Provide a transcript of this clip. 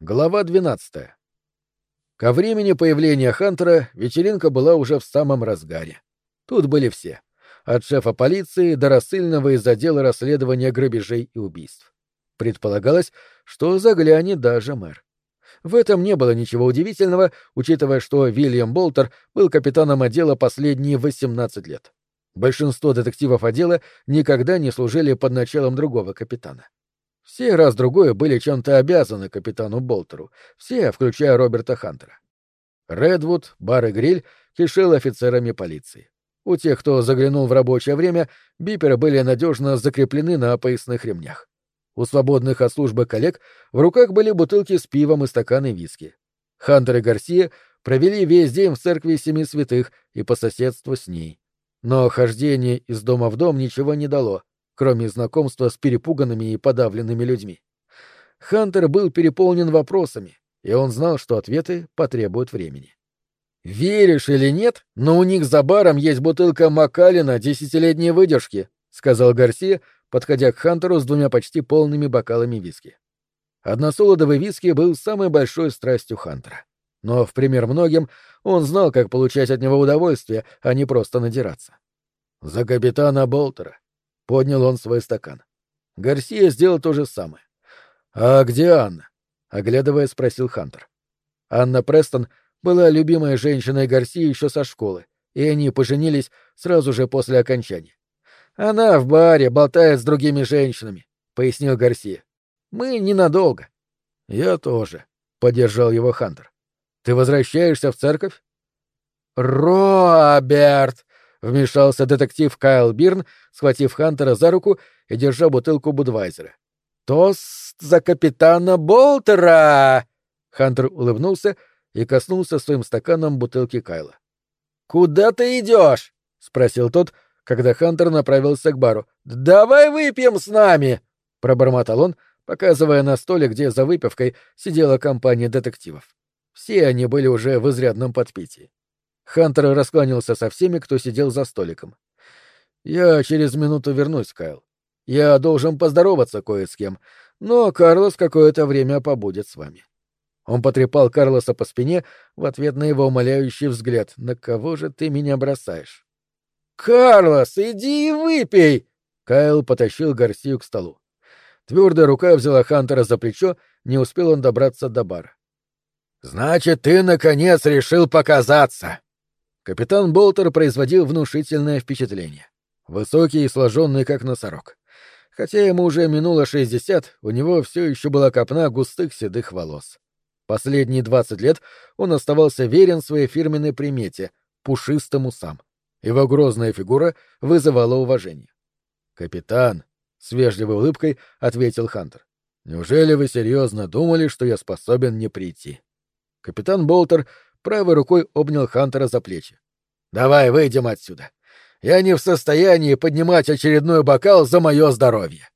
Глава 12. Ко времени появления Хантера вечеринка была уже в самом разгаре. Тут были все. От шефа полиции до рассыльного из отдела расследования грабежей и убийств. Предполагалось, что заглянет даже мэр. В этом не было ничего удивительного, учитывая, что Вильям Болтер был капитаном отдела последние 18 лет. Большинство детективов отдела никогда не служили под началом другого капитана. Все раз-другое были чем-то обязаны капитану Болтеру, все, включая Роберта Хантера. Редвуд, бар и гриль кишел офицерами полиции. У тех, кто заглянул в рабочее время, биперы были надежно закреплены на поясных ремнях. У свободных от службы коллег в руках были бутылки с пивом и стаканы виски. Хантер и Гарсия провели весь день в церкви Семи Святых и по соседству с ней. Но хождение из дома в дом ничего не дало — кроме знакомства с перепуганными и подавленными людьми. Хантер был переполнен вопросами, и он знал, что ответы потребуют времени. «Веришь или нет, но у них за баром есть бутылка Макалина десятилетней выдержки», — сказал Гарсия, подходя к Хантеру с двумя почти полными бокалами виски. Односолодовый виски был самой большой страстью Хантера. Но, в пример многим, он знал, как получать от него удовольствие, а не просто надираться. «За капитана Болтера», Поднял он свой стакан. Гарсия сделал то же самое. «А где Анна?» — оглядывая, спросил Хантер. Анна Престон была любимой женщиной Гарсии еще со школы, и они поженились сразу же после окончания. «Она в баре болтает с другими женщинами», — пояснил Гарсия. «Мы ненадолго». «Я тоже», — поддержал его Хантер. «Ты возвращаешься в церковь?» «Роберт!» Вмешался детектив Кайл Бирн, схватив Хантера за руку и держа бутылку Будвайзера. «Тост за капитана Болтера!» Хантер улыбнулся и коснулся своим стаканом бутылки Кайла. «Куда ты идешь?» — спросил тот, когда Хантер направился к бару. «Давай выпьем с нами!» — пробормотал он, показывая на столе, где за выпивкой сидела компания детективов. Все они были уже в изрядном подпитии. Хантер раскланялся со всеми, кто сидел за столиком. «Я через минуту вернусь, Кайл. Я должен поздороваться кое с кем, но Карлос какое-то время побудет с вами». Он потрепал Карлоса по спине в ответ на его умоляющий взгляд. «На кого же ты меня бросаешь?» «Карлос, иди и выпей!» Кайл потащил Гарсию к столу. Твердая рука взяла Хантера за плечо, не успел он добраться до бара. «Значит, ты, наконец, решил показаться!» Капитан Болтер производил внушительное впечатление. Высокий и сложенный, как носорог. Хотя ему уже минуло шестьдесят, у него все еще была копна густых седых волос. Последние двадцать лет он оставался верен своей фирменной примете — пушистым усам. Его грозная фигура вызывала уважение. «Капитан», — с вежливой улыбкой ответил Хантер, — «неужели вы серьезно думали, что я способен не прийти?» Капитан Болтер правой рукой обнял Хантера за плечи. «Давай выйдем отсюда. Я не в состоянии поднимать очередной бокал за мое здоровье».